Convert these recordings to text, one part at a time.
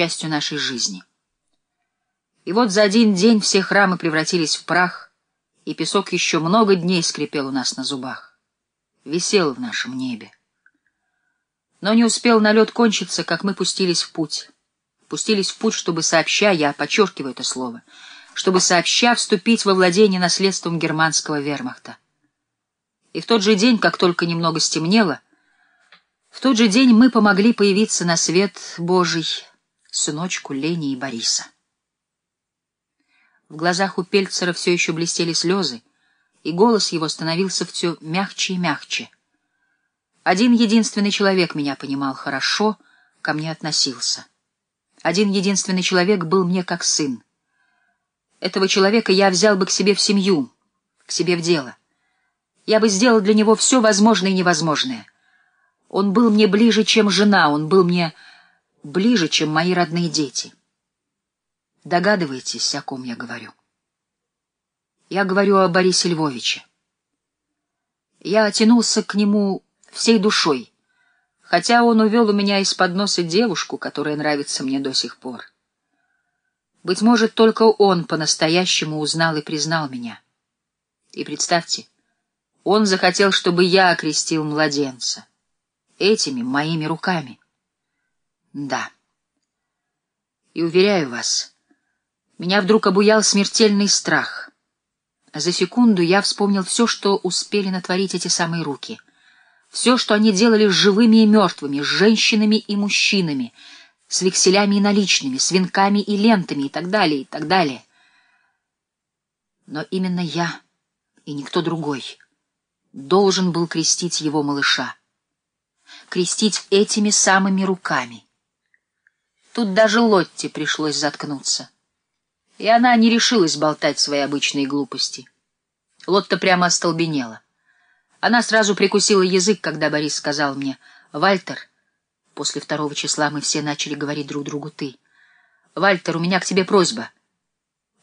частью нашей жизни. И вот за один день все храмы превратились в прах, и песок еще много дней скрипел у нас на зубах, висел в нашем небе. Но не успел налет кончиться, как мы пустились в путь. Пустились в путь, чтобы сообща, я подчеркиваю это слово, чтобы сообща вступить во владение наследством германского вермахта. И в тот же день, как только немного стемнело, в тот же день мы помогли появиться на свет Божий сыночку Лени и Бориса. В глазах у Пельцера все еще блестели слезы, и голос его становился все мягче и мягче. Один единственный человек меня понимал хорошо, ко мне относился. Один единственный человек был мне как сын. Этого человека я взял бы к себе в семью, к себе в дело. Я бы сделал для него все возможное и невозможное. Он был мне ближе, чем жена, он был мне ближе, чем мои родные дети. Догадываетесь, о ком я говорю? Я говорю о Борисе Львовиче. Я тянулся к нему всей душой, хотя он увел у меня из-под носа девушку, которая нравится мне до сих пор. Быть может, только он по-настоящему узнал и признал меня. И представьте, он захотел, чтобы я окрестил младенца. Этими моими руками. Да. И уверяю вас, меня вдруг обуял смертельный страх. За секунду я вспомнил все, что успели натворить эти самые руки. Все, что они делали с живыми и мертвыми, с женщинами и мужчинами, с векселями и наличными, с венками и лентами и так далее, и так далее. Но именно я и никто другой должен был крестить его малыша. Крестить этими самыми руками — Тут даже Лотте пришлось заткнуться. И она не решилась болтать свои обычные глупости. Лотта прямо остолбенела. Она сразу прикусила язык, когда Борис сказал мне, «Вальтер...» После второго числа мы все начали говорить друг другу «ты». «Вальтер, у меня к тебе просьба.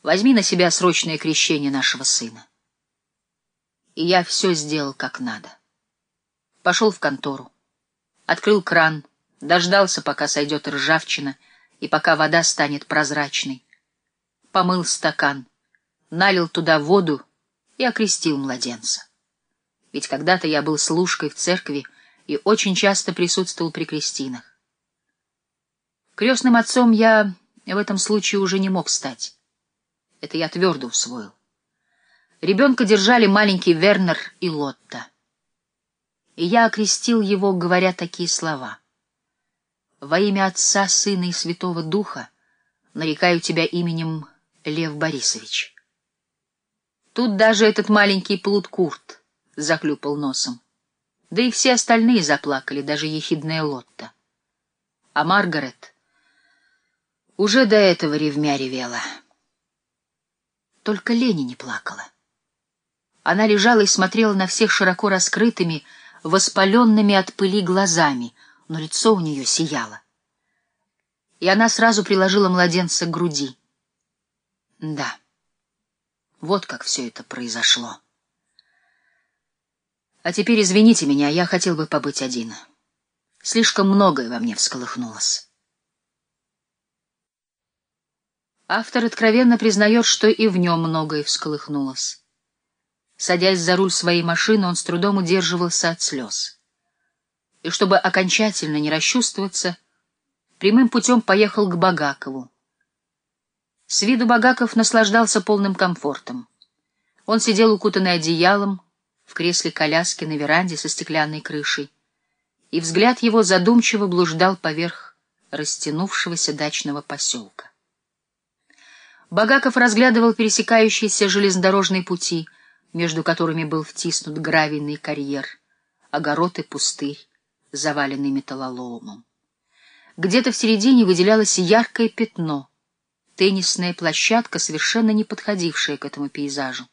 Возьми на себя срочное крещение нашего сына». И я все сделал как надо. Пошел в контору, открыл кран, дождался, пока сойдет ржавчина, и пока вода станет прозрачной. Помыл стакан, налил туда воду и окрестил младенца. Ведь когда-то я был служкой в церкви и очень часто присутствовал при крестинах. Крестным отцом я в этом случае уже не мог стать. Это я твердо усвоил. Ребенка держали маленький Вернер и Лотта. И я окрестил его, говоря такие слова — во имя Отца, Сына и Святого Духа нарекаю тебя именем Лев Борисович. Тут даже этот маленький плут Курт заклюпал носом. Да и все остальные заплакали, даже ехидная Лотта. А Маргарет уже до этого ревмя ревела. Только Лени не плакала. Она лежала и смотрела на всех широко раскрытыми, воспаленными от пыли глазами — но лицо у нее сияло. И она сразу приложила младенца к груди. Да, вот как все это произошло. А теперь извините меня, я хотел бы побыть один. Слишком многое во мне всколыхнулось. Автор откровенно признает, что и в нем многое всколыхнулось. Садясь за руль своей машины, он с трудом удерживался от слез и, чтобы окончательно не расчувствоваться, прямым путем поехал к Багакову. С виду Багаков наслаждался полным комфортом. Он сидел укутанный одеялом в кресле коляски на веранде со стеклянной крышей, и взгляд его задумчиво блуждал поверх растянувшегося дачного поселка. Багаков разглядывал пересекающиеся железнодорожные пути, между которыми был втиснут гравийный карьер, огород и пустырь, заваленный металлоломом. Где-то в середине выделялось яркое пятно, теннисная площадка, совершенно не подходившая к этому пейзажу.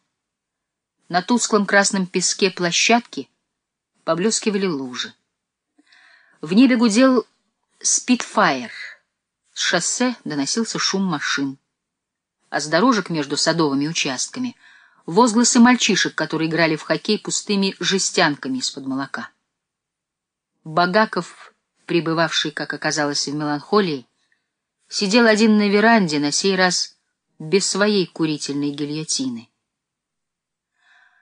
На тусклом красном песке площадки поблескивали лужи. В небе гудел спидфайр. С шоссе доносился шум машин. А с дорожек между садовыми участками — возгласы мальчишек, которые играли в хоккей пустыми жестянками из-под молока. Багаков, пребывавший, как оказалось, в меланхолии, сидел один на веранде, на сей раз без своей курительной гильотины.